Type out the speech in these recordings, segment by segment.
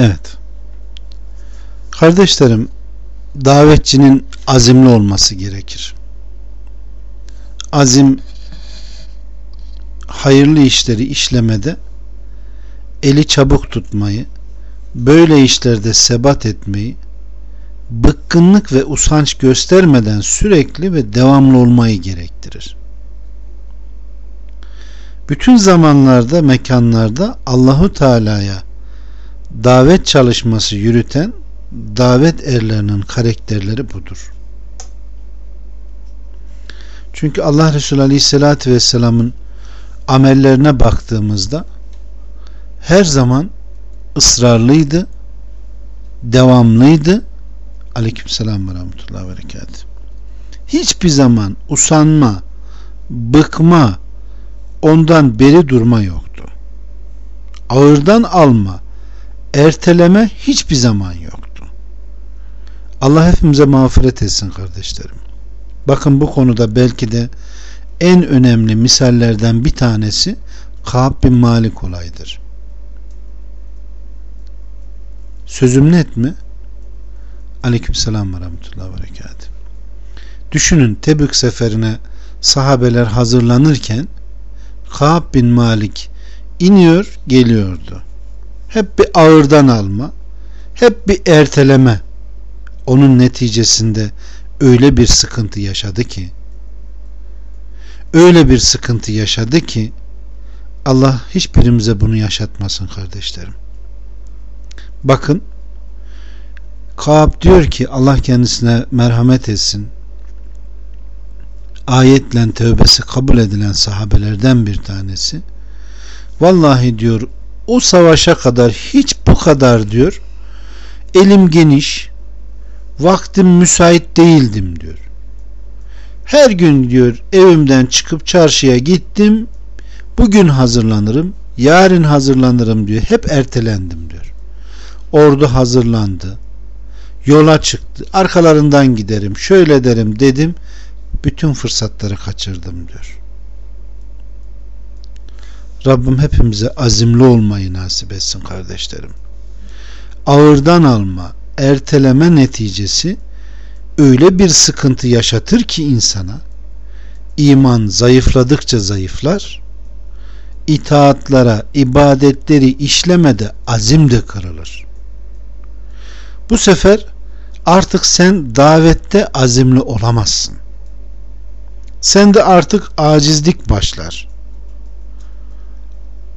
Evet. Kardeşlerim, davetçinin azimli olması gerekir. Azim hayırlı işleri işlemede eli çabuk tutmayı, böyle işlerde sebat etmeyi, bıkkınlık ve usanç göstermeden sürekli ve devamlı olmayı gerektirir. Bütün zamanlarda, mekanlarda Allahu Teala'ya davet çalışması yürüten davet erlerinin karakterleri budur. Çünkü Allah Resulü Aleyhisselatü Vesselam'ın amellerine baktığımızda her zaman ısrarlıydı, devamlıydı. Aleykümselam ve rahmetullahi ve berekat. Hiçbir zaman usanma, bıkma, ondan beri durma yoktu. Ağırdan alma, erteleme hiçbir zaman yoktu. Allah hepimize mağfiret etsin kardeşlerim. Bakın bu konuda belki de en önemli misallerden bir tanesi Ka'b bin Malik olaydır. Sözüm net mi? Aleykümselam ve rahmetullahi ve. Düşünün Tebük seferine sahabeler hazırlanırken Ka'b bin Malik iniyor geliyordu. Hep bir ağırdan alma, hep bir erteleme. Onun neticesinde öyle bir sıkıntı yaşadı ki öyle bir sıkıntı yaşadı ki Allah hiçbirimize bunu yaşatmasın kardeşlerim. Bakın Kaab diyor ki Allah kendisine merhamet etsin. Ayetle tövbesi kabul edilen sahabelerden bir tanesi. Vallahi diyor o savaşa kadar hiç bu kadar diyor elim geniş vaktim müsait değildim diyor. Her gün diyor evimden çıkıp çarşıya gittim. Bugün hazırlanırım, yarın hazırlanırım diyor. Hep ertelendim diyor. Ordu hazırlandı. Yola çıktı. Arkalarından giderim. Şöyle derim dedim. Bütün fırsatları kaçırdım diyor. Rabbim hepimize azimli olmayı nasip etsin kardeşlerim. Ağırdan alma, erteleme neticesi öyle bir sıkıntı yaşatır ki insana iman zayıfladıkça zayıflar itaatlara, ibadetleri işlemede azim de kırılır. Bu sefer artık sen davette azimli olamazsın. Sen de artık acizlik başlar.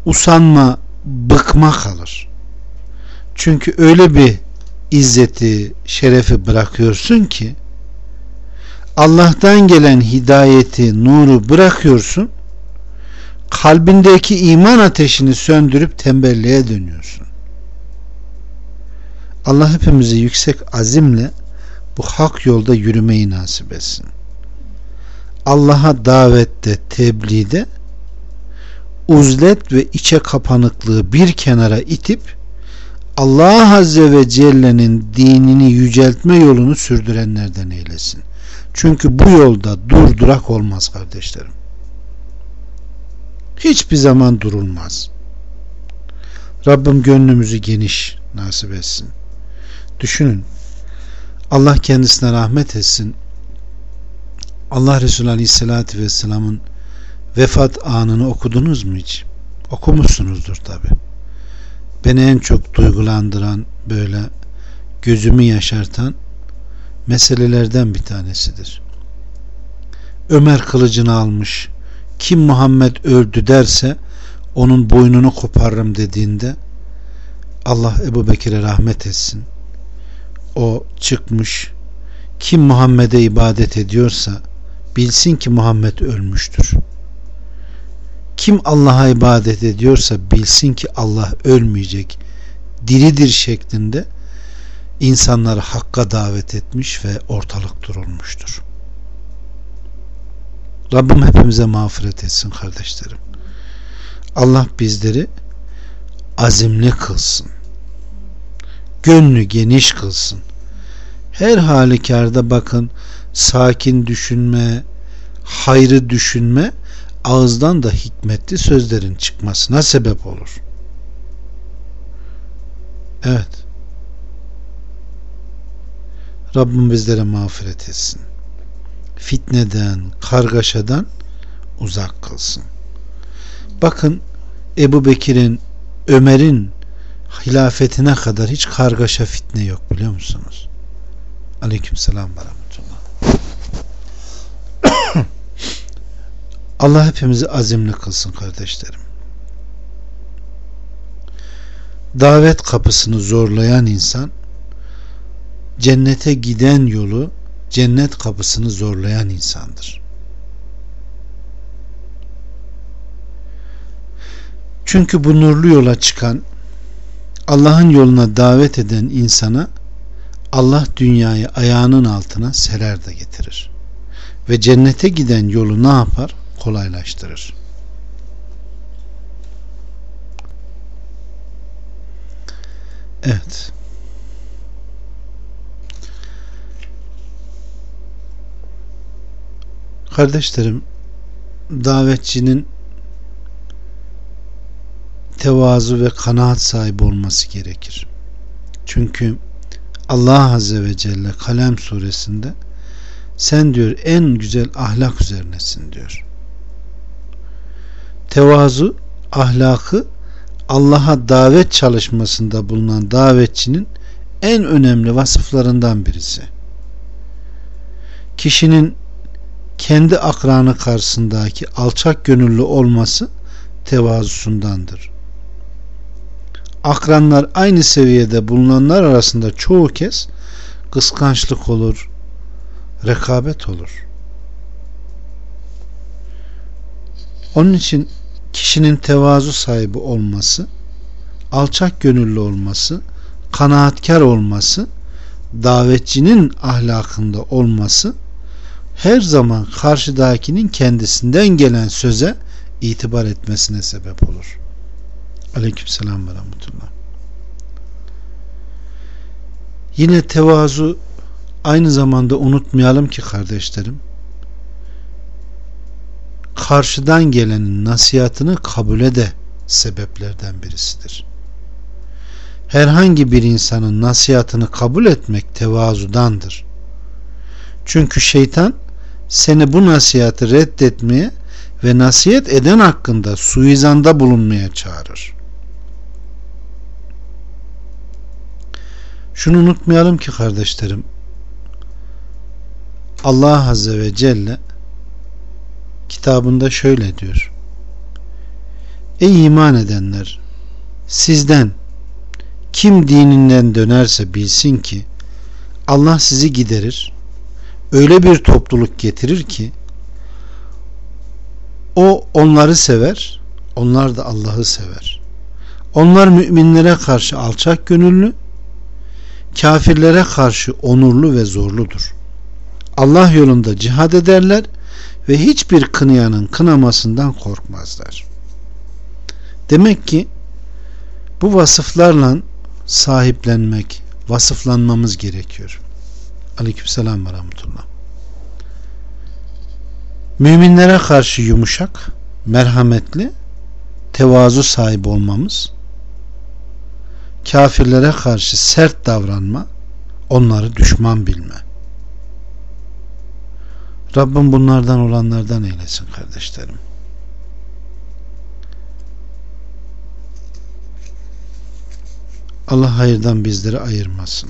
Usanma, bıkma kalır. Çünkü öyle bir izzeti, şerefi bırakıyorsun ki Allah'tan gelen hidayeti, nuru bırakıyorsun. Kalbindeki iman ateşini söndürüp tembelliğe dönüyorsun. Allah hepimizi yüksek azimle bu hak yolda yürümeyi nasip etsin. Allah'a davette, tebliğde uzlet ve içe kapanıklığı bir kenara itip Allah Azze ve Celle'nin dinini yüceltme yolunu sürdürenlerden eylesin. Çünkü bu yolda dur durak olmaz kardeşlerim. Hiçbir zaman durulmaz. Rabbim gönlümüzü geniş nasip etsin. Düşünün. Allah kendisine rahmet etsin. Allah Resulü Aleyhisselatü Vesselam'ın vefat anını okudunuz mu hiç? Okumuşsunuzdur tabi. Beni en çok duygulandıran böyle gözümü yaşartan meselelerden bir tanesidir. Ömer kılıcını almış. Kim Muhammed öldü derse onun boynunu koparırım dediğinde Allah Ebu Bekir'e rahmet etsin. O çıkmış. Kim Muhammed'e ibadet ediyorsa bilsin ki Muhammed ölmüştür. Kim Allah'a ibadet ediyorsa bilsin ki Allah ölmeyecek, diridir şeklinde insanları hakka davet etmiş ve ortalık durulmuştur. Rabbim hepimize mağfiret etsin kardeşlerim. Allah bizleri azimli kılsın. Gönlü geniş kılsın. Her halükarda bakın sakin düşünme, hayrı düşünme ağızdan da hikmetli sözlerin çıkmasına sebep olur. Evet. Rabbim bizlere mağfiret etsin. Fitneden, kargaşadan uzak kılsın. Bakın Ebu Bekir'in, Ömer'in hilafetine kadar hiç kargaşa fitne yok biliyor musunuz? Aleyküm selam ve Allah hepimizi azimli kılsın kardeşlerim. Davet kapısını zorlayan insan cennete giden yolu cennet kapısını zorlayan insandır. Çünkü bu nurlu yola çıkan Allah'ın yoluna davet eden insana Allah dünyayı ayağının altına serer de getirir. Ve cennete giden yolu ne yapar? Kolaylaştırır. Evet. Kardeşlerim, davetçinin tevazu ve kanaat sahibi olması gerekir. Çünkü Allah Azze ve Celle Kalem suresinde sen diyor en güzel ahlak üzerinesin diyor. Tevazu ahlakı Allah'a davet çalışmasında bulunan davetçinin en önemli vasıflarından birisi. Kişinin kendi akranı karşısındaki alçak gönüllü olması tevazusundandır. Akranlar aynı seviyede bulunanlar arasında çoğu kez kıskançlık olur, rekabet olur. Onun için kişinin tevazu sahibi olması, alçak gönüllü olması, kanaatkar olması, davetçinin ahlakında olması her zaman karşıdakinin kendisinden gelen söze itibar etmesine sebep olur. Aleykümselam ve rahmetullah. Yine tevazu aynı zamanda unutmayalım ki kardeşlerim karşıdan gelenin nasihatını kabule de sebeplerden birisidir. Herhangi bir insanın nasihatını kabul etmek tevazudandır. Çünkü şeytan seni bu nasihatı reddetmeye ve nasihat eden hakkında suizanda bulunmaya çağırır. Şunu unutmayalım ki kardeşlerim Allah Azze ve Celle kitabında şöyle diyor. Ey iman edenler sizden kim dininden dönerse bilsin ki Allah sizi giderir öyle bir topluluk getirir ki o onları sever onlar da Allah'ı sever onlar müminlere karşı alçak gönüllü kafirlere karşı onurlu ve zorludur Allah yolunda cihad ederler ve hiçbir kınayanın kınamasından korkmazlar. Demek ki bu vasıflarla sahiplenmek, vasıflanmamız gerekiyor. Aleykümselam ve rahmetullah. Müminlere karşı yumuşak, merhametli, tevazu sahibi olmamız, kafirlere karşı sert davranma, onları düşman bilme. Rabbim bunlardan olanlardan eylesin kardeşlerim. Allah hayırdan bizleri ayırmasın.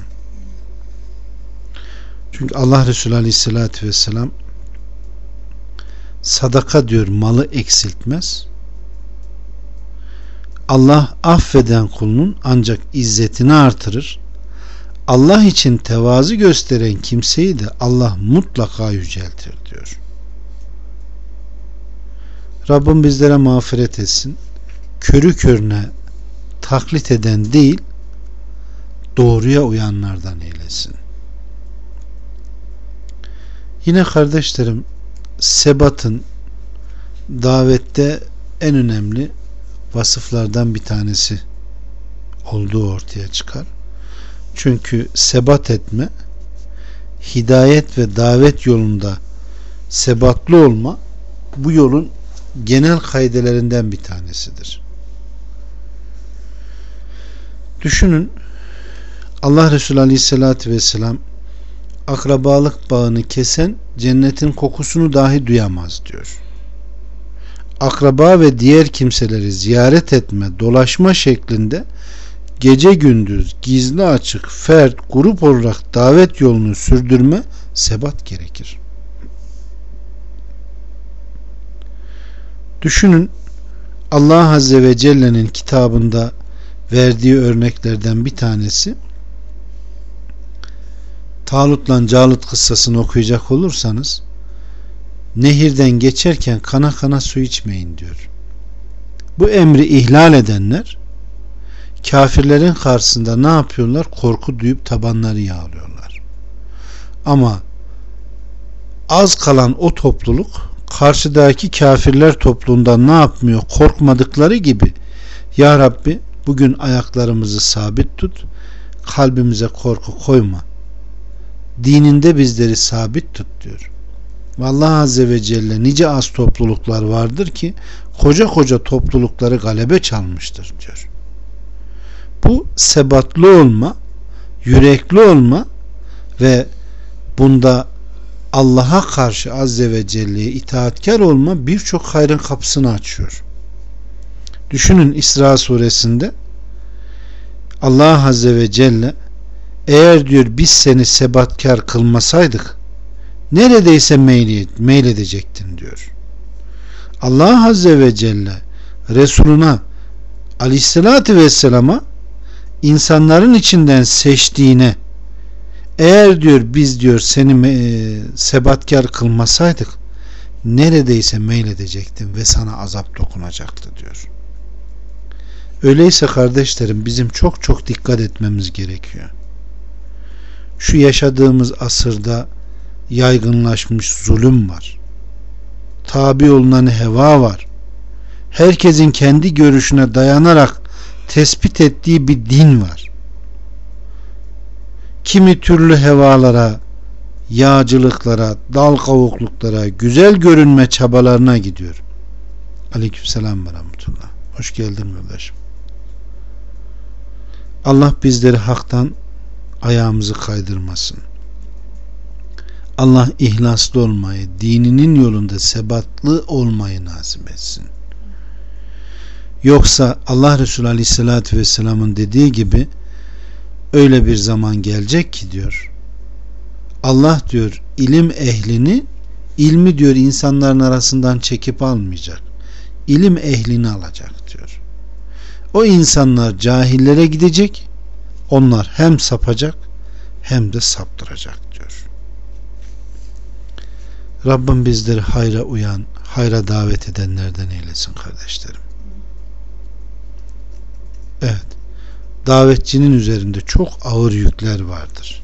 Çünkü Allah Resulü Aleyhisselatü Vesselam sadaka diyor malı eksiltmez. Allah affeden kulunun ancak izzetini artırır. Allah için tevazu gösteren kimseyi de Allah mutlaka yüceltir diyor. Rabbim bizlere mağfiret etsin. Körü körüne taklit eden değil, doğruya uyanlardan eylesin. Yine kardeşlerim, sebatın davette en önemli vasıflardan bir tanesi olduğu ortaya çıkar. Çünkü sebat etme hidayet ve davet yolunda sebatlı olma bu yolun genel kaidelerinden bir tanesidir. Düşünün Allah Resulü Aleyhisselatü Vesselam akrabalık bağını kesen cennetin kokusunu dahi duyamaz diyor. Akraba ve diğer kimseleri ziyaret etme, dolaşma şeklinde gece gündüz gizli açık, fert, grup olarak davet yolunu sürdürme sebat gerekir. Düşünün Allah Azze ve Celle'nin kitabında verdiği örneklerden bir tanesi Talut'la Calut kıssasını okuyacak olursanız nehirden geçerken kana kana su içmeyin diyor. Bu emri ihlal edenler kafirlerin karşısında ne yapıyorlar? Korku duyup tabanları yağlıyorlar. Ama az kalan o topluluk karşıdaki kafirler topluluğundan ne yapmıyor? Korkmadıkları gibi Ya Rabbi bugün ayaklarımızı sabit tut kalbimize korku koyma dininde bizleri sabit tut diyor. Vallahi Azze ve Celle nice az topluluklar vardır ki koca koca toplulukları galebe çalmıştır diyor. Bu sebatlı olma, yürekli olma ve bunda Allah'a karşı Azze ve Celle'ye itaatkar olma birçok hayrın kapısını açıyor. Düşünün İsra suresinde Allah Azze ve Celle eğer diyor biz seni sebatkar kılmasaydık neredeyse meyledecektin diyor. Allah Azze ve Celle Resuluna Aleyhisselatü Vesselam'a insanların içinden seçtiğine eğer diyor biz diyor seni e, sebatkar kılmasaydık neredeyse meyledecektin ve sana azap dokunacaktı diyor. Öyleyse kardeşlerim bizim çok çok dikkat etmemiz gerekiyor. Şu yaşadığımız asırda yaygınlaşmış zulüm var. Tabi olunan heva var. Herkesin kendi görüşüne dayanarak tespit ettiği bir din var kimi türlü hevalara, yağcılıklara, dal kavukluklara, güzel görünme çabalarına gidiyor. Aleykümselam ve rahmetullah. Hoş geldin kardeşim. Allah bizleri haktan ayağımızı kaydırmasın. Allah ihlaslı olmayı, dininin yolunda sebatlı olmayı nasip etsin. Yoksa Allah Resulü Aleyhisselatü Vesselam'ın dediği gibi öyle bir zaman gelecek ki diyor Allah diyor ilim ehlini ilmi diyor insanların arasından çekip almayacak. İlim ehlini alacak diyor. O insanlar cahillere gidecek. Onlar hem sapacak hem de saptıracak diyor. Rabbim bizleri hayra uyan, hayra davet edenlerden eylesin kardeşlerim. Evet davetçinin üzerinde çok ağır yükler vardır.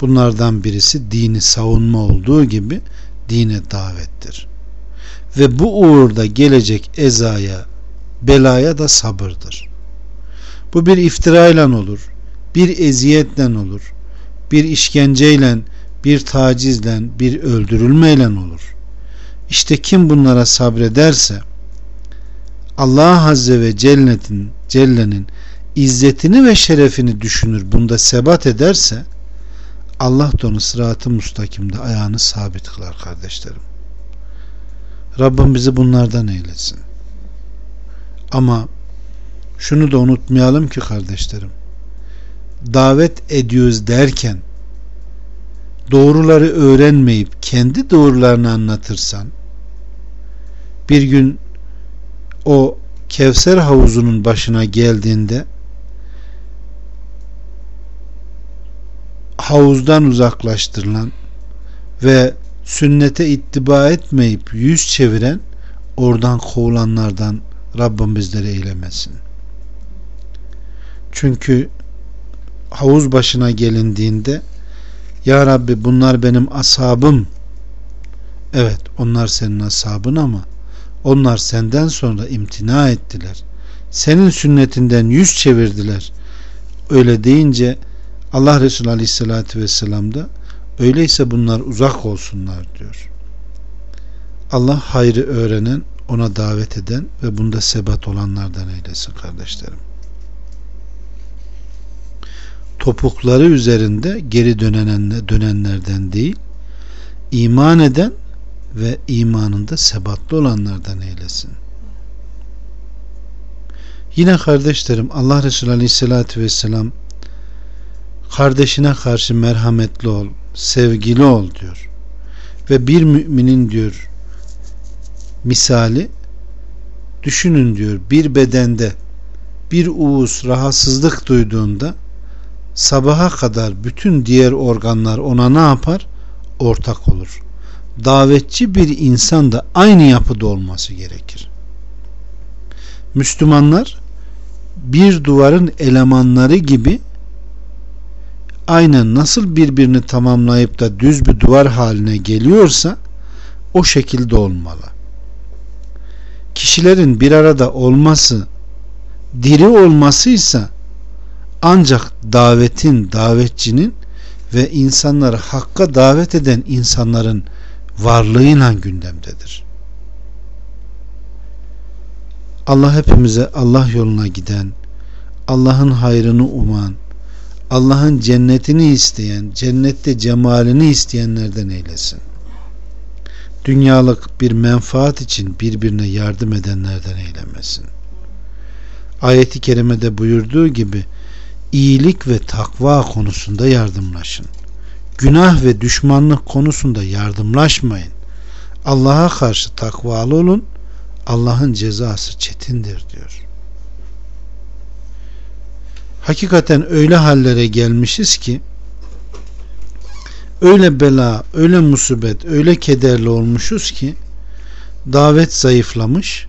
Bunlardan birisi dini savunma olduğu gibi dine davettir. Ve bu uğurda gelecek ezaya, belaya da sabırdır. Bu bir iftirayla olur, bir eziyetle olur, bir işkenceyle, bir tacizle, bir öldürülmeyle olur. İşte kim bunlara sabrederse Allah Azze ve Celle'nin Celle'nin izzetini ve şerefini düşünür bunda sebat ederse Allah da onu sıratı mustakimde ayağını sabit kılar kardeşlerim. Rabbim bizi bunlardan eylesin. Ama şunu da unutmayalım ki kardeşlerim davet ediyoruz derken doğruları öğrenmeyip kendi doğrularını anlatırsan bir gün o Kevser havuzunun başına geldiğinde havuzdan uzaklaştırılan ve sünnete ittiba etmeyip yüz çeviren oradan kovulanlardan Rabbim bizleri eylemesin. Çünkü havuz başına gelindiğinde Ya Rabbi bunlar benim ashabım evet onlar senin ashabın ama onlar senden sonra imtina ettiler. Senin sünnetinden yüz çevirdiler. Öyle deyince Allah Resulü Aleyhisselatü Vesselam da öyleyse bunlar uzak olsunlar diyor. Allah hayrı öğrenen, ona davet eden ve bunda sebat olanlardan eylesin kardeşlerim. topukları üzerinde geri dönenlerden değil iman eden ve imanında sebatlı olanlardan eylesin. Yine kardeşlerim Allah Resulü Aleyhisselatü Vesselam kardeşine karşı merhametli ol, sevgili ol diyor. Ve bir müminin diyor misali düşünün diyor bir bedende bir uğuz rahatsızlık duyduğunda sabaha kadar bütün diğer organlar ona ne yapar? Ortak olur. Davetçi bir insan da aynı yapıda olması gerekir. Müslümanlar bir duvarın elemanları gibi aynen nasıl birbirini tamamlayıp da düz bir duvar haline geliyorsa o şekilde olmalı. Kişilerin bir arada olması, diri olmasıysa ancak davetin, davetçinin ve insanları hakka davet eden insanların varlığıyla gündemdedir. Allah hepimize Allah yoluna giden, Allah'ın hayrını uman, Allah'ın cennetini isteyen, cennette cemalini isteyenlerden eylesin. Dünyalık bir menfaat için birbirine yardım edenlerden eylemesin. Ayeti kerimede buyurduğu gibi iyilik ve takva konusunda yardımlaşın. Günah ve düşmanlık konusunda yardımlaşmayın. Allah'a karşı takvalı olun. Allah'ın cezası çetindir diyor. Hakikaten öyle hallere gelmişiz ki öyle bela, öyle musibet, öyle kederli olmuşuz ki davet zayıflamış,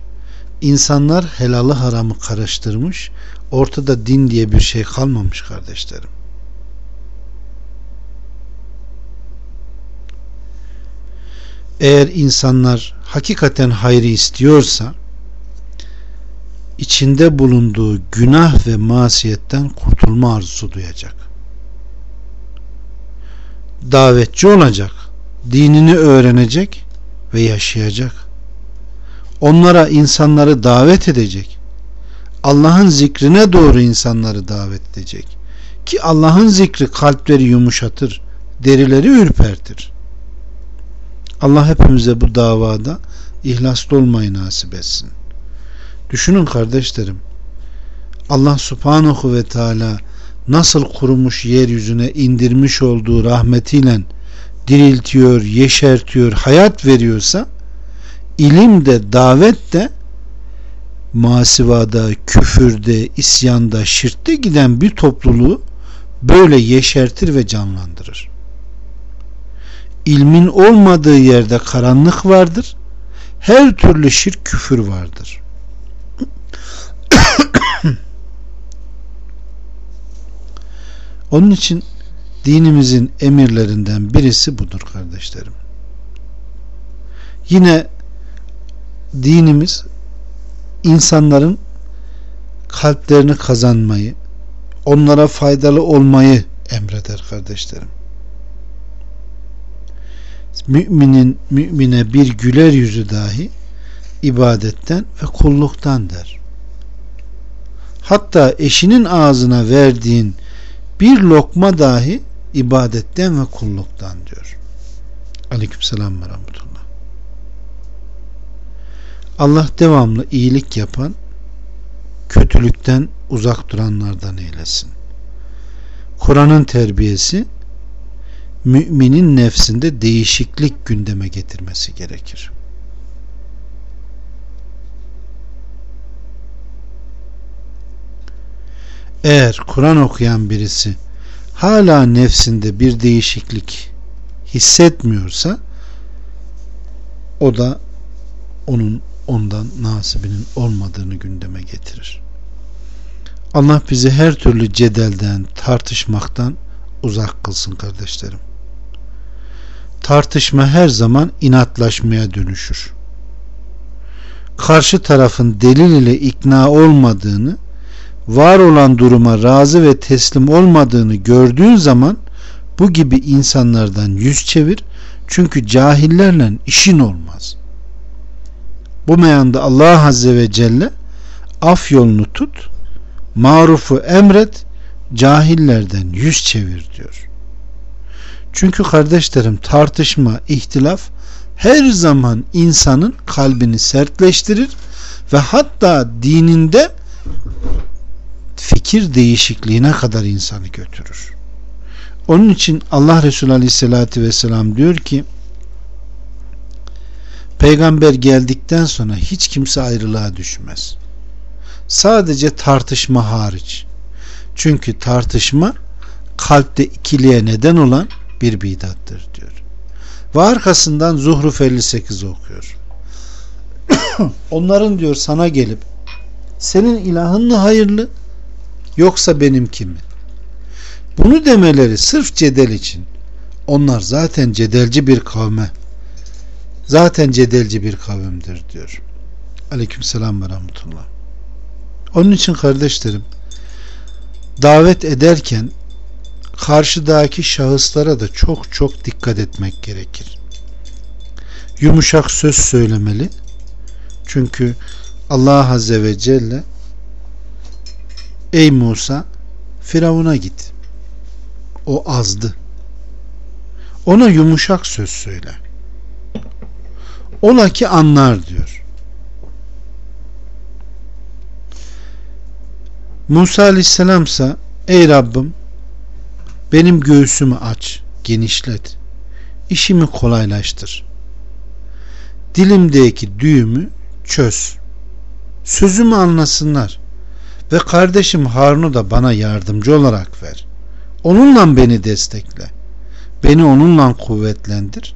insanlar helalı haramı karıştırmış, ortada din diye bir şey kalmamış kardeşlerim. Eğer insanlar hakikaten hayrı istiyorsa içinde bulunduğu günah ve masiyetten kurtulma arzusu duyacak. Davetçi olacak, dinini öğrenecek ve yaşayacak. Onlara insanları davet edecek. Allah'ın zikrine doğru insanları davet edecek. Ki Allah'ın zikri kalpleri yumuşatır, derileri ürpertir. Allah hepimize bu davada ihlaslı olmayı nasip etsin. Düşünün kardeşlerim. Allah subhanahu ve teala nasıl kurumuş yeryüzüne indirmiş olduğu rahmetiyle diriltiyor, yeşertiyor, hayat veriyorsa ilim de davet de masivada, küfürde, isyanda, şirkte giden bir topluluğu böyle yeşertir ve canlandırır. İlmin olmadığı yerde karanlık vardır. Her türlü şirk küfür vardır. Onun için dinimizin emirlerinden birisi budur kardeşlerim. Yine dinimiz insanların kalplerini kazanmayı, onlara faydalı olmayı emreder kardeşlerim. Müminin mümine bir güler yüzü dahi ibadetten ve kulluktan der. Hatta eşinin ağzına verdiğin bir lokma dahi ibadetten ve kulluktan diyor. Aleykümselam ve rahmetullah. Allah devamlı iyilik yapan, kötülükten uzak duranlardan eylesin. Kur'an'ın terbiyesi müminin nefsinde değişiklik gündeme getirmesi gerekir. Eğer Kur'an okuyan birisi hala nefsinde bir değişiklik hissetmiyorsa o da onun ondan nasibinin olmadığını gündeme getirir. Allah bizi her türlü cedelden, tartışmaktan uzak kılsın kardeşlerim. Tartışma her zaman inatlaşmaya dönüşür. Karşı tarafın delil ile ikna olmadığını, var olan duruma razı ve teslim olmadığını gördüğün zaman bu gibi insanlardan yüz çevir çünkü cahillerle işin olmaz. Bu meyanda Allah Azze ve Celle af yolunu tut, marufu emret, cahillerden yüz çevir diyor. Çünkü kardeşlerim tartışma, ihtilaf her zaman insanın kalbini sertleştirir ve hatta dininde fikir değişikliğine kadar insanı götürür. Onun için Allah Resulü Aleyhisselatü Vesselam diyor ki peygamber geldikten sonra hiç kimse ayrılığa düşmez. Sadece tartışma hariç. Çünkü tartışma kalpte ikiliğe neden olan bir bidattır diyor. Ve arkasından Zuhruf 58 okuyor. Onların diyor sana gelip senin ilahın mı hayırlı yoksa benimki mi? Bunu demeleri sırf cedel için. Onlar zaten cedelci bir kavme. Zaten cedelci bir kavimdir diyor. Aleyküm selam ve rahmetullah. Onun için kardeşlerim davet ederken karşıdaki şahıslara da çok çok dikkat etmek gerekir. Yumuşak söz söylemeli. Çünkü Allah Azze ve Celle Ey Musa Firavun'a git. O azdı. Ona yumuşak söz söyle. Ola ki anlar diyor. Musa aleyhisselam ise ey Rabbim benim göğsümü aç, genişlet. İşimi kolaylaştır. Dilimdeki düğümü çöz. Sözümü anlasınlar. Ve kardeşim Harun'u da bana yardımcı olarak ver. Onunla beni destekle. Beni onunla kuvvetlendir.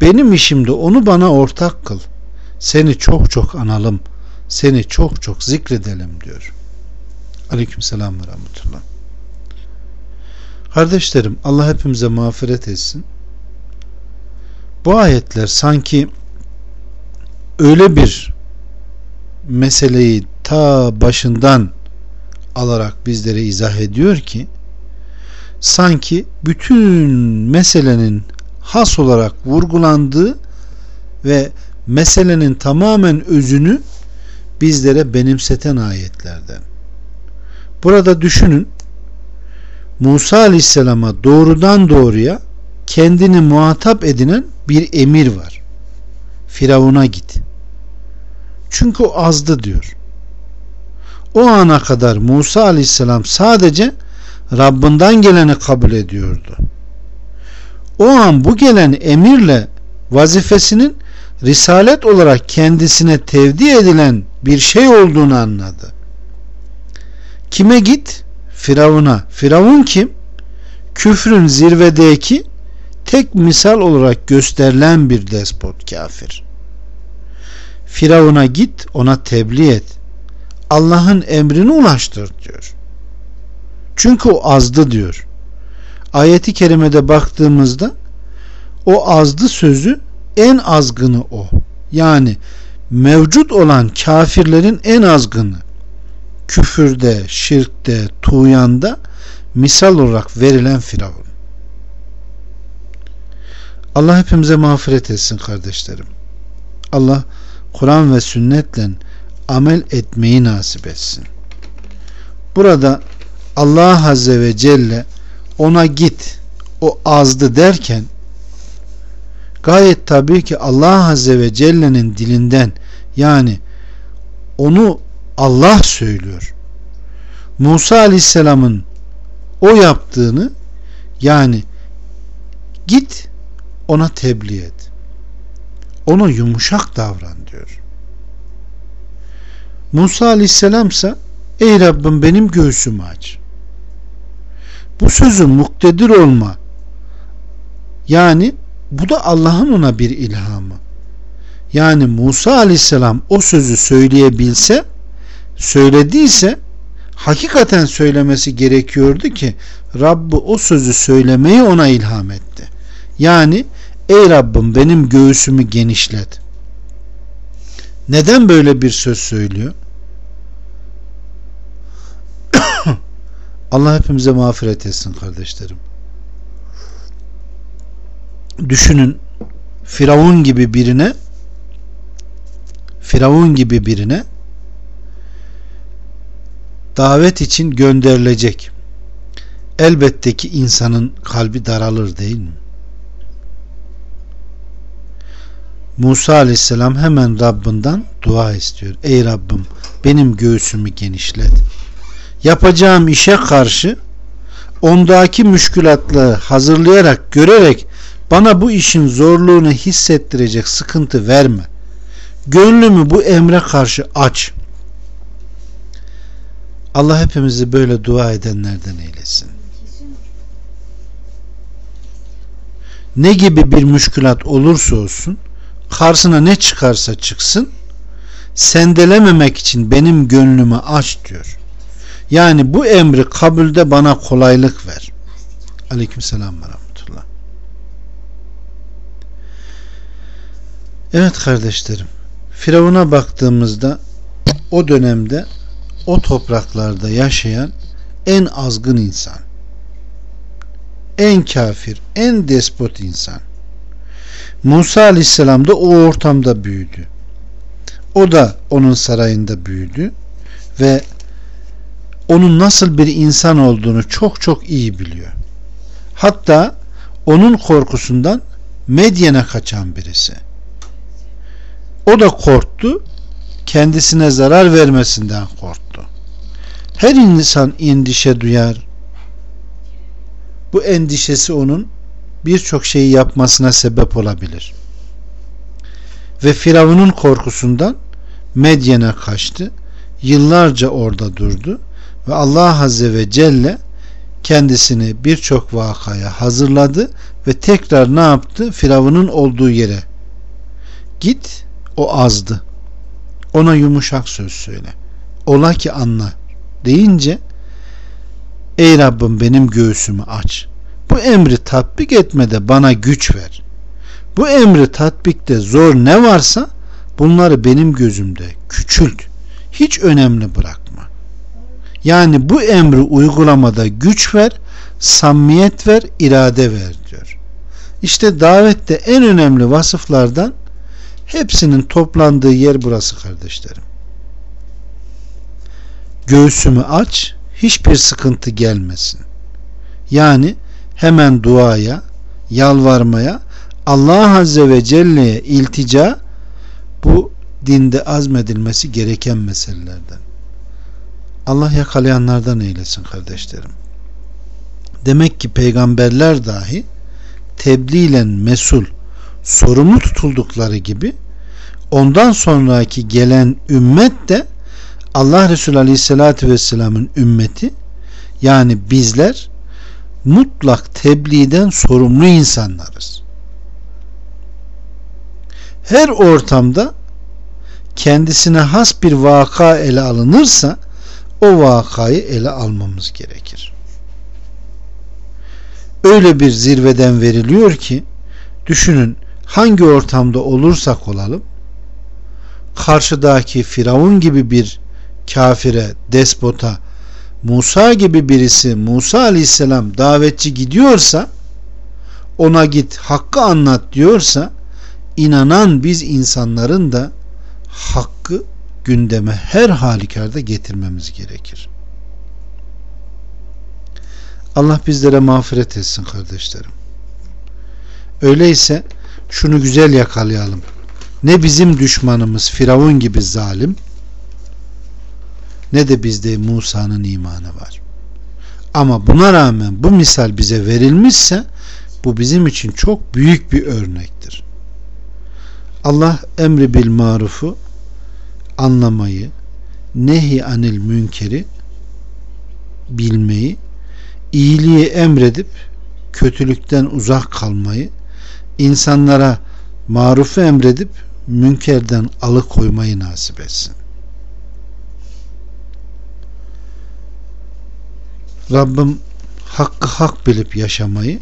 Benim işimde onu bana ortak kıl. Seni çok çok analım. Seni çok çok zikredelim diyor. Aleyküm selam ve rahmetullah. Kardeşlerim Allah hepimize mağfiret etsin. Bu ayetler sanki öyle bir meseleyi ta başından alarak bizlere izah ediyor ki sanki bütün meselenin has olarak vurgulandığı ve meselenin tamamen özünü bizlere benimseten ayetlerden. Burada düşünün Musa Aleyhisselam'a doğrudan doğruya kendini muhatap edinen bir emir var. Firavun'a git. Çünkü o azdı diyor. O ana kadar Musa Aleyhisselam sadece Rabbinden geleni kabul ediyordu. O an bu gelen emirle vazifesinin risalet olarak kendisine tevdi edilen bir şey olduğunu anladı. Kime git? Firavun'a. Firavun kim? Küfrün zirvedeki tek misal olarak gösterilen bir despot kafir. Firavun'a git ona tebliğ et. Allah'ın emrini ulaştır diyor. Çünkü o azdı diyor. Ayeti kerimede baktığımızda o azdı sözü en azgını o. Yani mevcut olan kafirlerin en azgını küfürde, şirkte, tuğyanda misal olarak verilen Firavun. Allah hepimize mağfiret etsin kardeşlerim. Allah Kur'an ve sünnetle amel etmeyi nasip etsin. Burada Allah Azze ve Celle ona git o azdı derken gayet tabii ki Allah Azze ve Celle'nin dilinden yani onu Allah söylüyor. Musa Aleyhisselam'ın o yaptığını yani git ona tebliğ et. Ona yumuşak davran diyor. Musa Aleyhisselam ise ey Rabbim benim göğsümü aç. Bu sözün muktedir olma yani bu da Allah'ın ona bir ilhamı. Yani Musa Aleyhisselam o sözü söyleyebilse söylediyse hakikaten söylemesi gerekiyordu ki Rabbi o sözü söylemeyi ona ilham etti. Yani ey Rabbim benim göğsümü genişlet. Neden böyle bir söz söylüyor? Allah hepimize mağfiret etsin kardeşlerim. Düşünün Firavun gibi birine Firavun gibi birine davet için gönderilecek. elbette ki insanın kalbi daralır değil mi? Musa aleyhisselam hemen Rabbinden dua istiyor. Ey Rabbim benim göğsümü genişlet. Yapacağım işe karşı ondaki müşkülatlığı hazırlayarak görerek bana bu işin zorluğunu hissettirecek sıkıntı verme. Gönlümü bu emre karşı aç. Allah hepimizi böyle dua edenlerden eylesin. Ne gibi bir müşkülat olursa olsun karşısına ne çıkarsa çıksın sendelememek için benim gönlümü aç diyor. Yani bu emri kabulde bana kolaylık ver. Aleyküm selam ve rahmetullah. Evet kardeşlerim. Firavun'a baktığımızda o dönemde o topraklarda yaşayan en azgın insan. En kafir, en despot insan. Musa aleyhisselam da o ortamda büyüdü. O da onun sarayında büyüdü ve onun nasıl bir insan olduğunu çok çok iyi biliyor. Hatta onun korkusundan Medyen'e kaçan birisi. O da korktu, kendisine zarar vermesinden korktu. Her insan endişe duyar. Bu endişesi onun birçok şeyi yapmasına sebep olabilir. Ve Firavun'un korkusundan Medyen'e kaçtı. Yıllarca orada durdu ve Allah Azze ve Celle kendisini birçok vakaya hazırladı ve tekrar ne yaptı? Firavun'un olduğu yere git o azdı. Ona yumuşak söz söyle. Ola ki anla deyince Ey Rabbim benim göğsümü aç. Bu emri tatbik etmede bana güç ver. Bu emri tatbikte zor ne varsa bunları benim gözümde küçült. Hiç önemli bırakma. Yani bu emri uygulamada güç ver, samimiyet ver, irade ver diyor. İşte davette en önemli vasıflardan hepsinin toplandığı yer burası kardeşlerim. Göğsümü aç, hiçbir sıkıntı gelmesin. Yani hemen duaya, yalvarmaya, Allah Azze ve Celle'ye iltica bu dinde azmedilmesi gereken meselelerden. Allah yakalayanlardan eylesin kardeşlerim. Demek ki peygamberler dahi tebliğlen mesul sorumlu tutuldukları gibi ondan sonraki gelen ümmet de Allah Resulü Aleyhisselatü Vesselam'ın ümmeti yani bizler mutlak tebliğden sorumlu insanlarız. Her ortamda kendisine has bir vaka ele alınırsa o vakayı ele almamız gerekir. Öyle bir zirveden veriliyor ki düşünün hangi ortamda olursak olalım karşıdaki Firavun gibi bir kafire, despota Musa gibi birisi Musa aleyhisselam davetçi gidiyorsa ona git hakkı anlat diyorsa inanan biz insanların da hakkı gündeme her halükarda getirmemiz gerekir. Allah bizlere mağfiret etsin kardeşlerim. Öyleyse şunu güzel yakalayalım. Ne bizim düşmanımız Firavun gibi zalim ne de bizde Musa'nın imanı var. Ama buna rağmen bu misal bize verilmişse bu bizim için çok büyük bir örnektir. Allah emri bil marufu anlamayı, nehi anil münkeri bilmeyi, iyiliği emredip kötülükten uzak kalmayı, insanlara marufu emredip münkerden alıkoymayı nasip etsin. Rabbim hakkı hak bilip yaşamayı,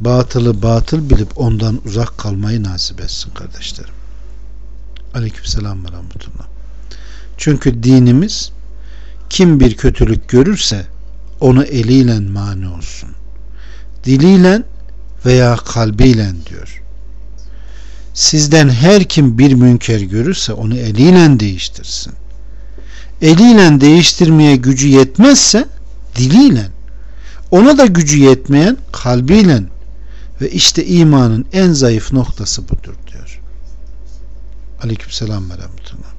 batılı batıl bilip ondan uzak kalmayı nasip etsin kardeşlerim. Aleykümselam ve rahmetullah. Çünkü dinimiz kim bir kötülük görürse onu eliyle mani olsun. Diliyle veya kalbiyle diyor. Sizden her kim bir münker görürse onu eliyle değiştirsin. Eliyle değiştirmeye gücü yetmezse diliyle ona da gücü yetmeyen kalbiyle ve işte imanın en zayıf noktası budur diyor. Aleykümselam ve rahmetullah.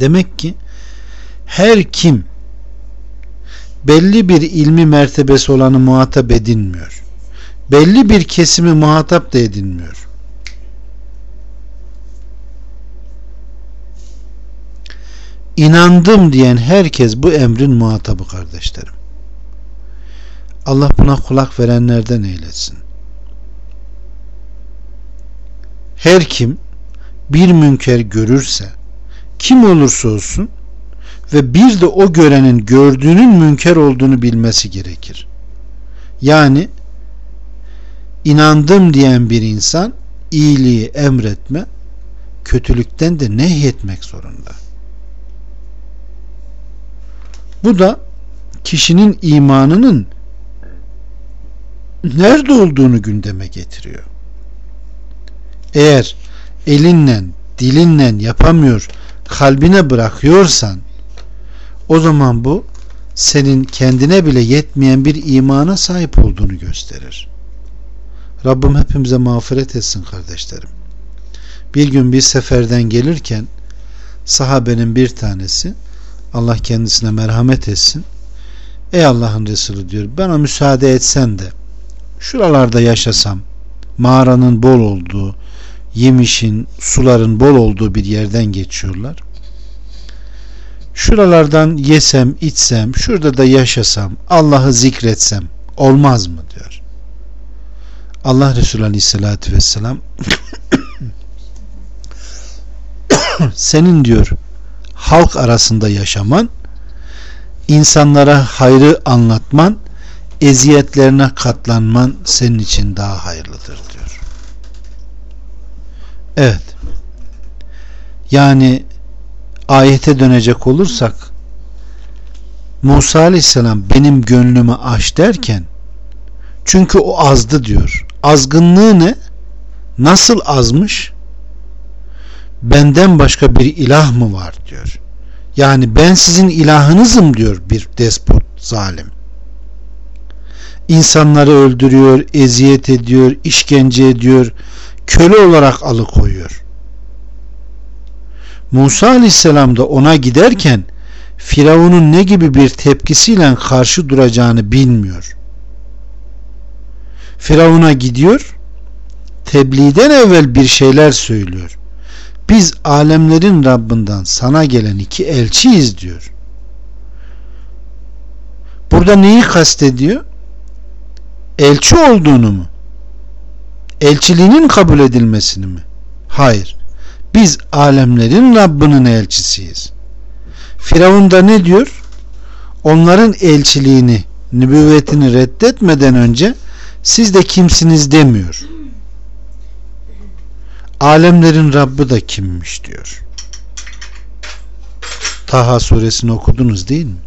Demek ki her kim belli bir ilmi mertebesi olanı muhatap edinmiyor. Belli bir kesimi muhatap da edinmiyor. İnandım diyen herkes bu emrin muhatabı kardeşlerim. Allah buna kulak verenlerden eylesin. Her kim bir münker görürse kim olursa olsun ve bir de o görenin gördüğünün münker olduğunu bilmesi gerekir. Yani inandım diyen bir insan iyiliği emretme, kötülükten de nehyetmek zorunda. Bu da kişinin imanının nerede olduğunu gündeme getiriyor. Eğer elinle, dilinle yapamıyor, kalbine bırakıyorsan o zaman bu senin kendine bile yetmeyen bir imana sahip olduğunu gösterir. Rabbim hepimize mağfiret etsin kardeşlerim. Bir gün bir seferden gelirken sahabenin bir tanesi Allah kendisine merhamet etsin. Ey Allah'ın Resulü diyor bana müsaade etsen de şuralarda yaşasam mağaranın bol olduğu yemişin suların bol olduğu bir yerden geçiyorlar şuralardan yesem içsem şurada da yaşasam Allah'ı zikretsem olmaz mı diyor Allah Resulü Aleyhisselatü Vesselam senin diyor halk arasında yaşaman insanlara hayrı anlatman eziyetlerine katlanman senin için daha hayırlıdır diyor evet yani ayete dönecek olursak Musa aleyhisselam benim gönlümü aç derken çünkü o azdı diyor. Azgınlığı ne? Nasıl azmış? Benden başka bir ilah mı var diyor. Yani ben sizin ilahınızım diyor bir despot zalim. İnsanları öldürüyor, eziyet ediyor, işkence ediyor, köle olarak alıkoyuyor. Musa aleyhisselam da ona giderken Firavun'un ne gibi bir tepkisiyle karşı duracağını bilmiyor. Firavun'a gidiyor tebliğden evvel bir şeyler söylüyor. Biz alemlerin Rabbinden sana gelen iki elçiyiz diyor. Burada neyi kastediyor? Elçi olduğunu mu? Elçiliğinin kabul edilmesini mi? Hayır. Biz alemlerin Rabbinin elçisiyiz. Firavun da ne diyor? Onların elçiliğini, nübüvvetini reddetmeden önce siz de kimsiniz demiyor. Alemlerin Rabbi da kimmiş diyor. Taha suresini okudunuz değil mi?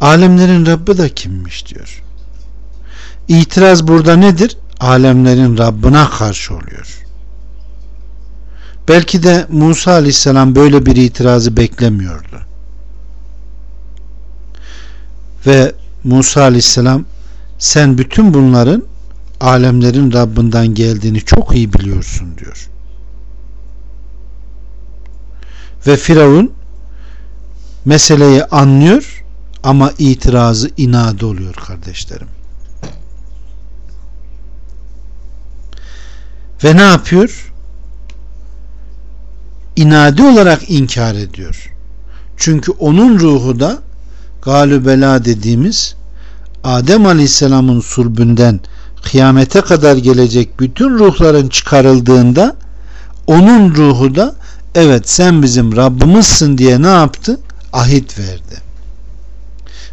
Alemlerin Rabbi da kimmiş diyor. İtiraz burada nedir? alemlerin Rabbına karşı oluyor. Belki de Musa aleyhisselam böyle bir itirazı beklemiyordu. Ve Musa aleyhisselam sen bütün bunların alemlerin Rabbinden geldiğini çok iyi biliyorsun diyor. Ve Firavun meseleyi anlıyor ama itirazı inadı oluyor kardeşlerim. Ve ne yapıyor? İnadi olarak inkar ediyor. Çünkü onun ruhu da galübela dediğimiz Adem Aleyhisselam'ın sulbünden kıyamete kadar gelecek bütün ruhların çıkarıldığında onun ruhu da evet sen bizim Rabbimizsin diye ne yaptı? Ahit verdi.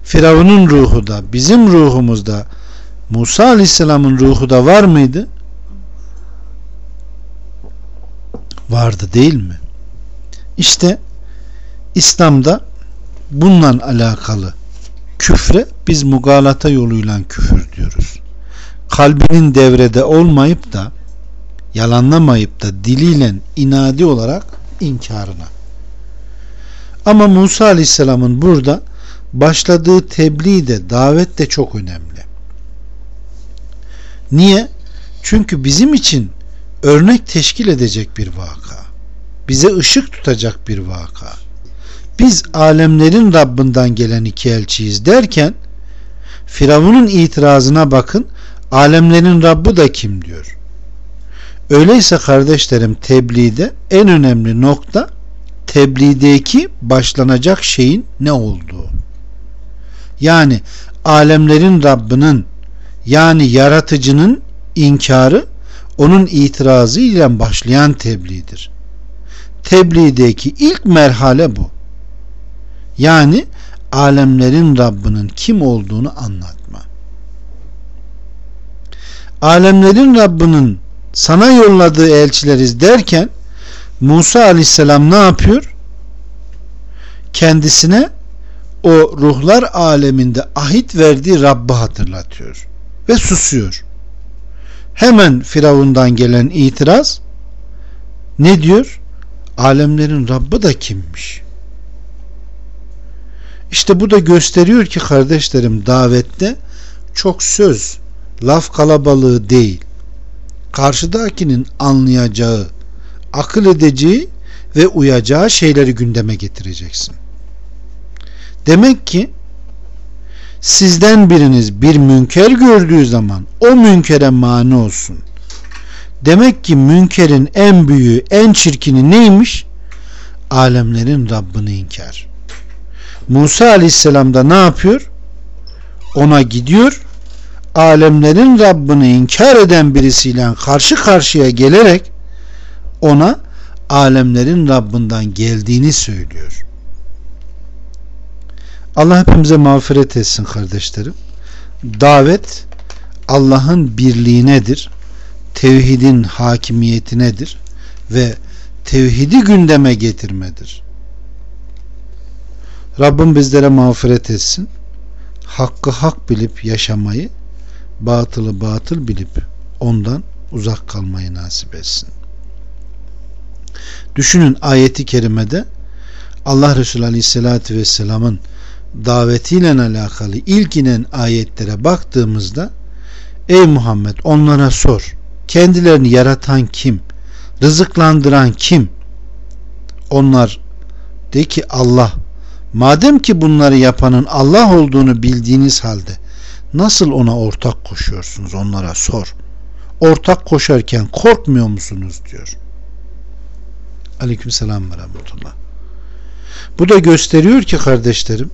Firavun'un ruhu da bizim ruhumuzda Musa Aleyhisselam'ın ruhu da var mıydı? vardı değil mi? İşte İslam'da bununla alakalı küfre biz mugalata yoluyla küfür diyoruz. Kalbinin devrede olmayıp da yalanlamayıp da diliyle inadi olarak inkarına. Ama Musa Aleyhisselam'ın burada başladığı tebliğ de davet de çok önemli. Niye? Çünkü bizim için örnek teşkil edecek bir vaka. Bize ışık tutacak bir vaka. Biz alemlerin Rabbinden gelen iki elçiyiz derken Firavun'un itirazına bakın alemlerin Rabbi da kim diyor. Öyleyse kardeşlerim tebliğde en önemli nokta tebliğdeki başlanacak şeyin ne olduğu. Yani alemlerin Rabbinin yani yaratıcının inkarı onun itirazı ile başlayan tebliğdir. Tebliğdeki ilk merhale bu. Yani alemlerin Rabbinin kim olduğunu anlatma. Alemlerin Rabbinin sana yolladığı elçileriz derken Musa aleyhisselam ne yapıyor? Kendisine o ruhlar aleminde ahit verdiği Rabb'i hatırlatıyor ve susuyor. Hemen Firavundan gelen itiraz ne diyor? Alemlerin Rabbi da kimmiş? İşte bu da gösteriyor ki kardeşlerim davette çok söz, laf kalabalığı değil. Karşıdakinin anlayacağı, akıl edeceği ve uyacağı şeyleri gündeme getireceksin. Demek ki sizden biriniz bir münker gördüğü zaman o münkere mani olsun. Demek ki münkerin en büyüğü, en çirkini neymiş? Alemlerin Rabbini inkar. Musa aleyhisselam da ne yapıyor? Ona gidiyor. Alemlerin Rabbini inkar eden birisiyle karşı karşıya gelerek ona alemlerin Rabbinden geldiğini söylüyor. Allah hepimize mağfiret etsin kardeşlerim. Davet Allah'ın birliğinedir. Tevhidin hakimiyetinedir ve tevhidi gündeme getirmedir. Rabbim bizlere mağfiret etsin. Hakkı hak bilip yaşamayı, batılı batıl bilip ondan uzak kalmayı nasip etsin. Düşünün ayeti kerimede Allah Resulü Aleyhisselatü Vesselam'ın davetiyle alakalı ilk inen ayetlere baktığımızda Ey Muhammed onlara sor. Kendilerini yaratan kim? Rızıklandıran kim? Onlar de ki Allah. Madem ki bunları yapanın Allah olduğunu bildiğiniz halde nasıl ona ortak koşuyorsunuz? Onlara sor. Ortak koşarken korkmuyor musunuz diyor. Aleykümselam ve rahmetullah. Bu da gösteriyor ki kardeşlerim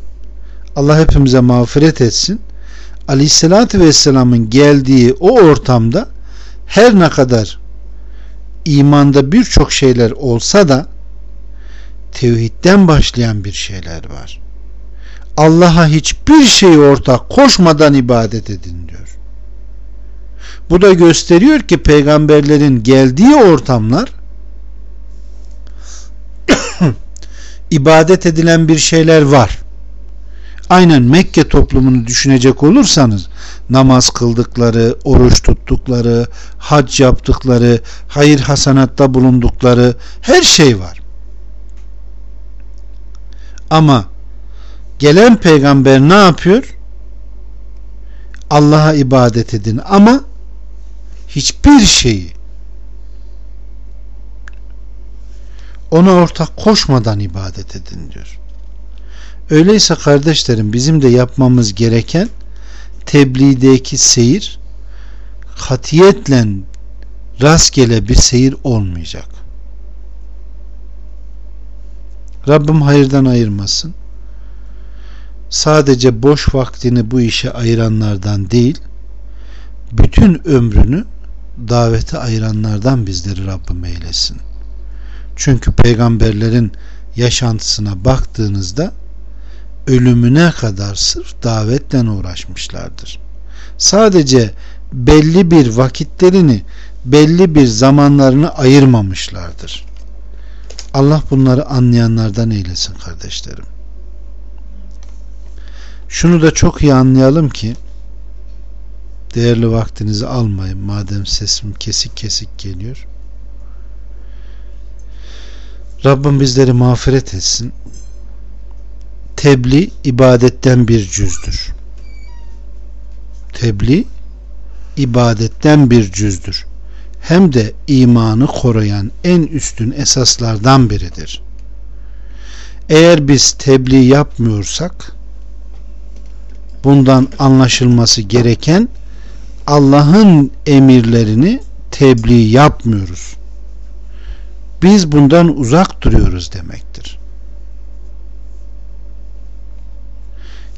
Allah hepimize mağfiret etsin. Aleyhissalatü Vesselam'ın geldiği o ortamda her ne kadar imanda birçok şeyler olsa da tevhidden başlayan bir şeyler var. Allah'a hiçbir şey ortak koşmadan ibadet edin diyor. Bu da gösteriyor ki peygamberlerin geldiği ortamlar ibadet edilen bir şeyler var aynen Mekke toplumunu düşünecek olursanız namaz kıldıkları, oruç tuttukları, hac yaptıkları, hayır hasanatta bulundukları her şey var. Ama gelen peygamber ne yapıyor? Allah'a ibadet edin ama hiçbir şeyi ona ortak koşmadan ibadet edin diyor. Öyleyse kardeşlerim bizim de yapmamız gereken tebliğdeki seyir katiyetle rastgele bir seyir olmayacak. Rabbim hayırdan ayırmasın. Sadece boş vaktini bu işe ayıranlardan değil, bütün ömrünü davete ayıranlardan bizleri Rabbim eylesin. Çünkü peygamberlerin yaşantısına baktığınızda ölümüne kadar sırf davetle uğraşmışlardır. Sadece belli bir vakitlerini, belli bir zamanlarını ayırmamışlardır. Allah bunları anlayanlardan eylesin kardeşlerim. Şunu da çok iyi anlayalım ki değerli vaktinizi almayın madem sesim kesik kesik geliyor. Rabbim bizleri mağfiret etsin tebliğ ibadetten bir cüzdür. Tebliğ ibadetten bir cüzdür. Hem de imanı koruyan en üstün esaslardan biridir. Eğer biz tebliğ yapmıyorsak bundan anlaşılması gereken Allah'ın emirlerini tebliğ yapmıyoruz. Biz bundan uzak duruyoruz demektir.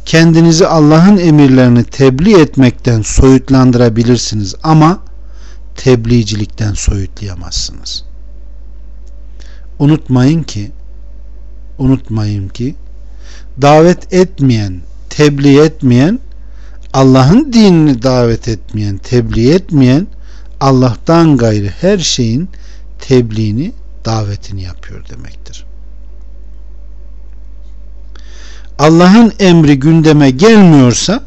Kendinizi Allah'ın emirlerini tebliğ etmekten soyutlandırabilirsiniz ama tebliğcilikten soyutlayamazsınız. Unutmayın ki unutmayın ki davet etmeyen, tebliğ etmeyen, Allah'ın dinini davet etmeyen, tebliğ etmeyen Allah'tan gayrı her şeyin tebliğini, davetini yapıyor demektir. Allah'ın emri gündeme gelmiyorsa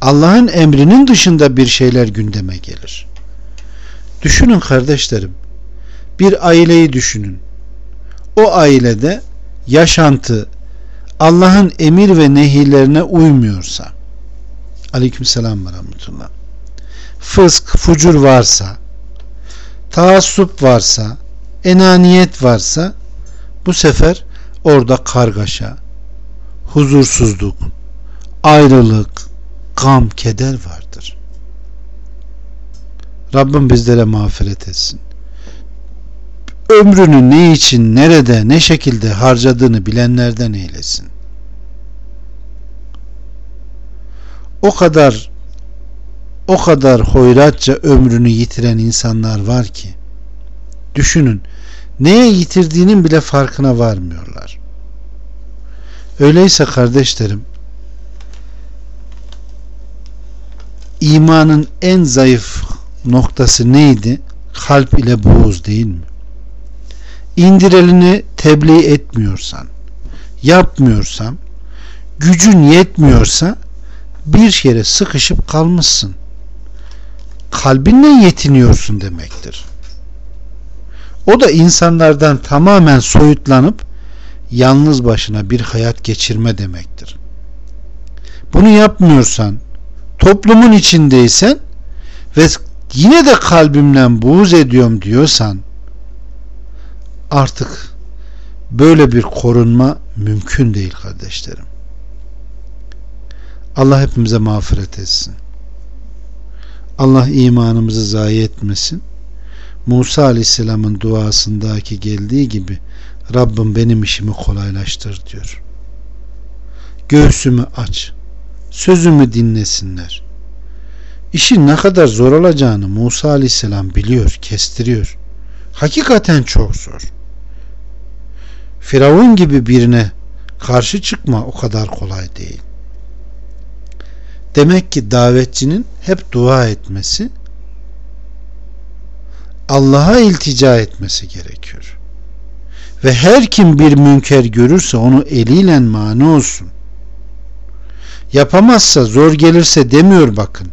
Allah'ın emrinin dışında bir şeyler gündeme gelir. Düşünün kardeşlerim. Bir aileyi düşünün. O ailede yaşantı Allah'ın emir ve nehirlerine uymuyorsa aleykümselam ve rahmetullah fısk, fucur varsa taassup varsa enaniyet varsa bu sefer orada kargaşa huzursuzluk ayrılık gam, keder vardır. Rabbim bizlere mağfiret etsin ömrünü ne için, nerede, ne şekilde harcadığını bilenlerden eylesin. O kadar o kadar hoyratça ömrünü yitiren insanlar var ki düşünün neye yitirdiğinin bile farkına varmıyorlar. Öyleyse kardeşlerim imanın en zayıf noktası neydi? Kalp ile buğuz değil mi? İndirelini tebliğ etmiyorsan, yapmıyorsam, gücün yetmiyorsa bir yere sıkışıp kalmışsın. Kalbinle yetiniyorsun demektir. O da insanlardan tamamen soyutlanıp yalnız başına bir hayat geçirme demektir. Bunu yapmıyorsan, toplumun içindeysen ve yine de kalbimden buğz ediyorum diyorsan artık böyle bir korunma mümkün değil kardeşlerim. Allah hepimize mağfiret etsin. Allah imanımızı zayi etmesin. Musa Aleyhisselam'ın duasındaki geldiği gibi Rabbim benim işimi kolaylaştır diyor. Göğsümü aç. Sözümü dinlesinler. İşin ne kadar zor olacağını Musa Aleyhisselam biliyor, kestiriyor. Hakikaten çok zor. Firavun gibi birine karşı çıkma o kadar kolay değil. Demek ki davetçinin hep dua etmesi, Allah'a iltica etmesi gerekiyor. Ve her kim bir münker görürse onu eliyle mani olsun. Yapamazsa zor gelirse demiyor bakın.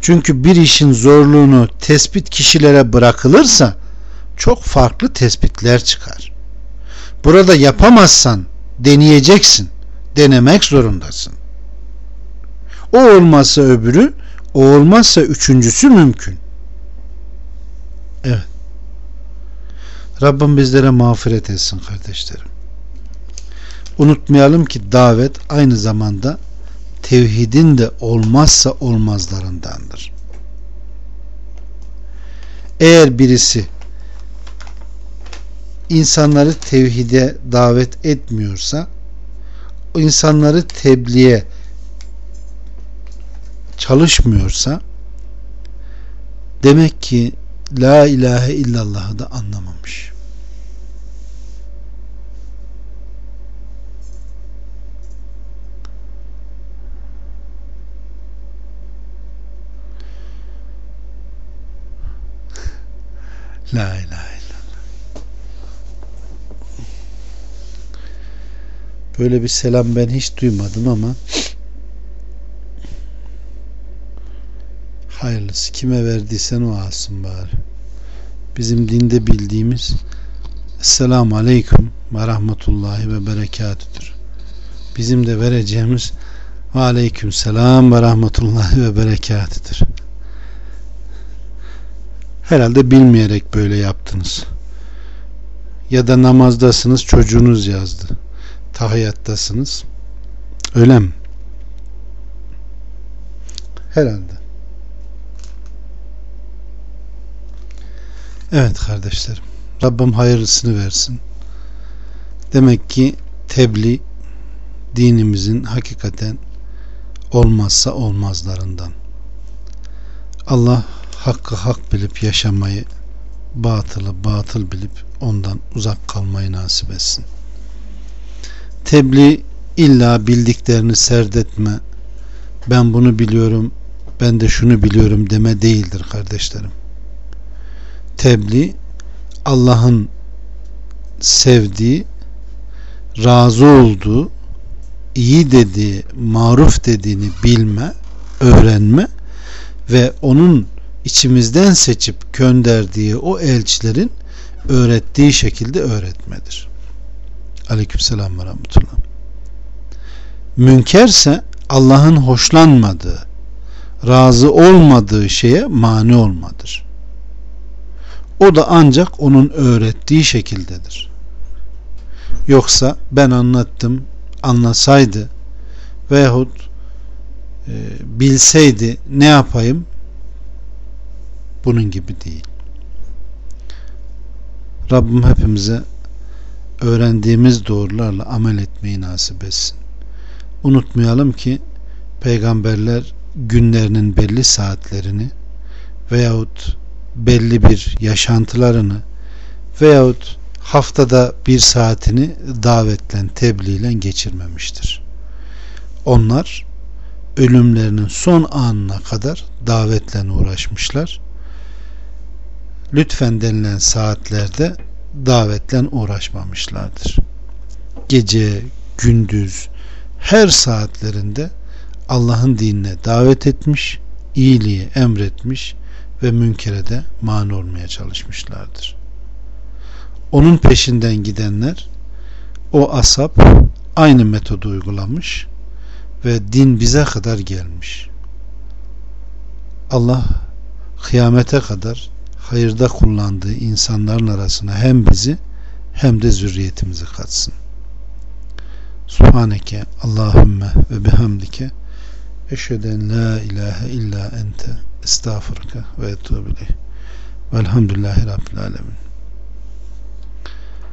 Çünkü bir işin zorluğunu tespit kişilere bırakılırsa çok farklı tespitler çıkar. Burada yapamazsan deneyeceksin. Denemek zorundasın. O olmazsa öbürü, o olmazsa üçüncüsü mümkün. Evet. Rabbim bizlere mağfiret etsin kardeşlerim. Unutmayalım ki davet aynı zamanda tevhidin de olmazsa olmazlarındandır. Eğer birisi insanları tevhide davet etmiyorsa insanları tebliğe çalışmıyorsa demek ki la ilahe illallah'ı da anlamamış. La ilahe Böyle bir selam ben hiç duymadım ama hayırlısı kime verdiysen o alsın bari. Bizim dinde bildiğimiz Esselamu Aleyküm ve Rahmetullahi ve Berekatüdür. Bizim de vereceğimiz ve Aleyküm Selam ve Rahmetullahi ve Berekatüdür. Herhalde bilmeyerek böyle yaptınız. Ya da namazdasınız çocuğunuz yazdı. Tahiyattasınız. Öyle mi? Herhalde. Evet kardeşlerim. Rabbim hayırlısını versin. Demek ki tebliğ dinimizin hakikaten olmazsa olmazlarından. Allah hakkı hak bilip yaşamayı, batılı batıl bilip ondan uzak kalmayı nasip etsin. Tebliğ illa bildiklerini serdetme, ben bunu biliyorum, ben de şunu biliyorum deme değildir kardeşlerim. Tebliğ Allah'ın sevdiği, razı olduğu, iyi dediği, maruf dediğini bilme, öğrenme ve onun içimizden seçip gönderdiği o elçilerin öğrettiği şekilde öğretmedir. Aleykümselam ve rahmetullah. Münkerse Allah'ın hoşlanmadığı, razı olmadığı şeye mani olmadır. O da ancak onun öğrettiği şekildedir. Yoksa ben anlattım, anlasaydı veyahut e, bilseydi ne yapayım? Bunun gibi değil. Rabbim hepimize öğrendiğimiz doğrularla amel etmeyi nasip etsin. Unutmayalım ki peygamberler günlerinin belli saatlerini veyahut belli bir yaşantılarını veyahut haftada bir saatini davetlen, tebliğle geçirmemiştir. Onlar ölümlerinin son anına kadar davetle uğraşmışlar. Lütfen denilen saatlerde davetle uğraşmamışlardır. Gece, gündüz, her saatlerinde Allah'ın dinine davet etmiş, iyiliği emretmiş ve münkere de mani olmaya çalışmışlardır. Onun peşinden gidenler o asap aynı metodu uygulamış ve din bize kadar gelmiş. Allah kıyamete kadar hayırda kullandığı insanların arasına hem bizi hem de zürriyetimizi katsın. Subhaneke Allahümme ve bihamdike eşheden la ilahe illa ente estağfurke ve etubu ileyh velhamdülillahi rabbil alemin